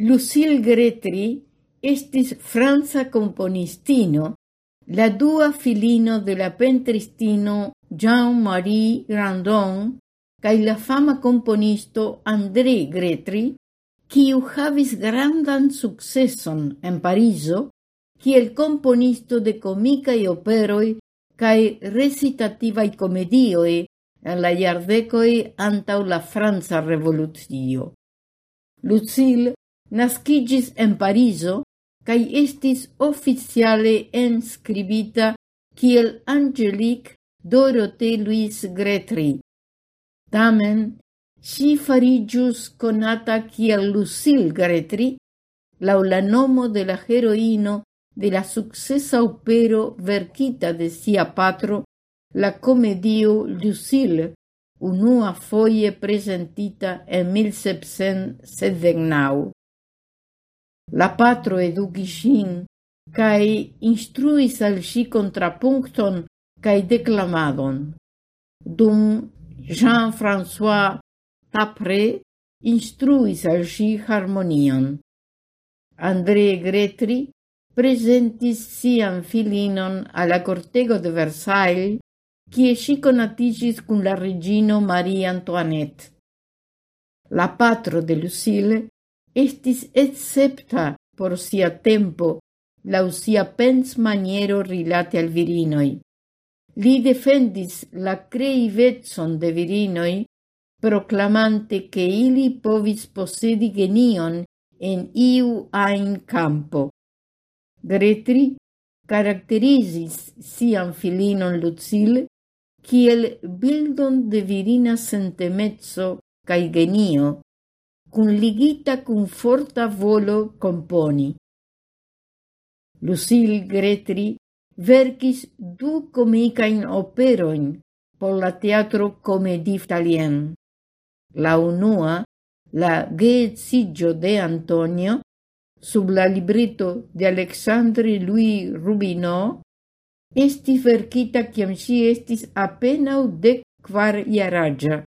Lucille Gretry estis franza componistino, la dua filino de la pentristino Jean-Marie Grandon cae la fama componisto André Gretry, quiu havis grandan successon en Pariso, kiel componisto de comicae operoi cae recitativae komedioj en la jardekoj antau la Franza Revolutio. Lucille nascigis en Parizo cae estis oficiale enscribita kiel Angelique Dorothée Louise Gretry. Tamen, si farigius conata kiel Lucille Gretry, lau la nomo de la heroino de la successa opero verkita de sia patro, la comedio Lucille, unua foie presentita en 1779. La patro edukis ŝin instruis al si contrapuncton cae declamadon. Dum Jean-François Tapre instruis al si harmonion. André Gretri presentis sian filinon alla cortego de Versailles, kie si conatigis cun la regino Marie Antoinette. La patro de Lucille estis excepta por sia tempo lau sia pensmaniero rilate al virinoi. Li defendis la creivetson de virinoi, proclamante che ili povis posedi genion en iu ain campo. Gretri caracterizis sian filinon Lucille kiel bildon de virina sentemezzo cae genio, kunligita cun forta volo componi. Lucille Gretri verkis du comicain operoin por la teatro Comedie Italien. La unua, la geetzigio de Antonio, sub la libretto de Alexandre Louis Rubino, esti verkita ciam si estis apenau dek quar iaragia.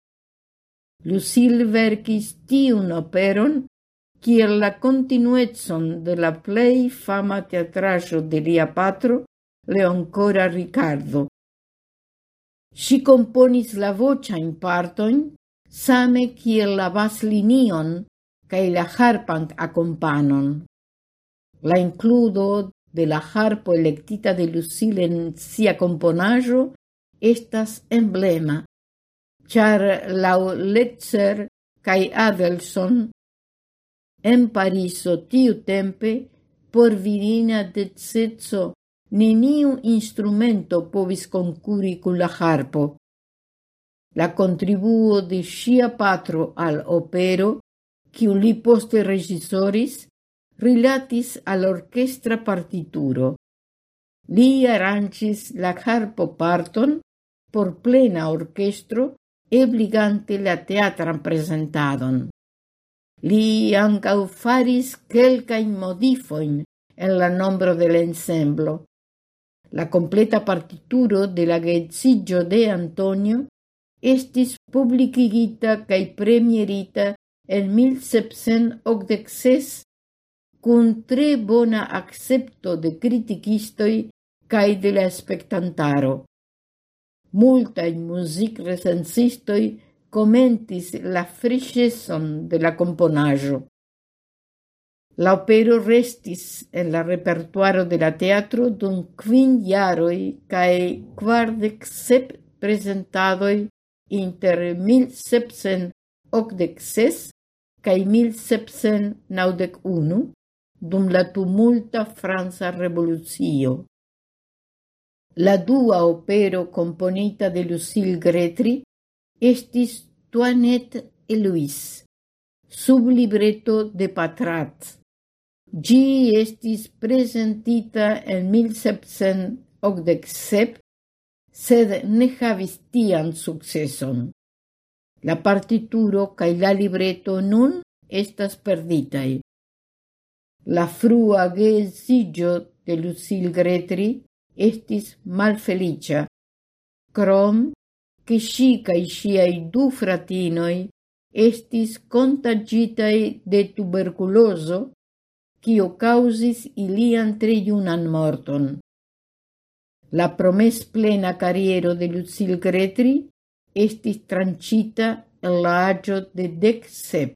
Lucille verkis tiun operon kiel la continuetson de la plej fama teatraĵo de lia patro, Leoncora Ricardo. Si componis la voce in partoin, same kiel la baslinion cae la harpan accompanon. La includo de la harpo electita de Lucille en sia komponaĵo estas emblema char lau Letzer cae Adelson en Pariso tiu tempe por virina dezezzo neniu instrumento povis concuri cun la harpo. La contribuo de sia patro al opero, quiu li poste regisoris, rilatis al orchestra partituro. Li arancis la harpo parton por plena orchestro ebligante la teatran presentadon. Li ancau faris quelcain modifoin en la nombro de l'ensemblo. La completa partituro de la getzigio de Antonio estis publicigita cae premierita en 1786 cun tre bona accepto de criticistoi cae de la spectantaro multaj muzikrecenzistoj commentis la frischezon de la componaĵo. La opero restis en la repertuaro de la teatro dum kvin jaroj kaj kvardek sep presentadoj inter 1786 kaj 1791 dum la tumulta Franca Revolucio. La dua opero componita de Lucille Gretry estis Toinette et Louis, sub libretto de Patrat. Gi estis presentita en 1787, sed ne havis tian successon. La partituro cae la libretto nun estas perditai. La frua geesigio de Lucille Gretry estis malfelicia. Crom, che si cae siai du fratinoi estis contagitai de tuberculoso, cio causis ilian triunan morton. La promes plena carriero de Lucille Gretri estis trancita en la agio de dec sep.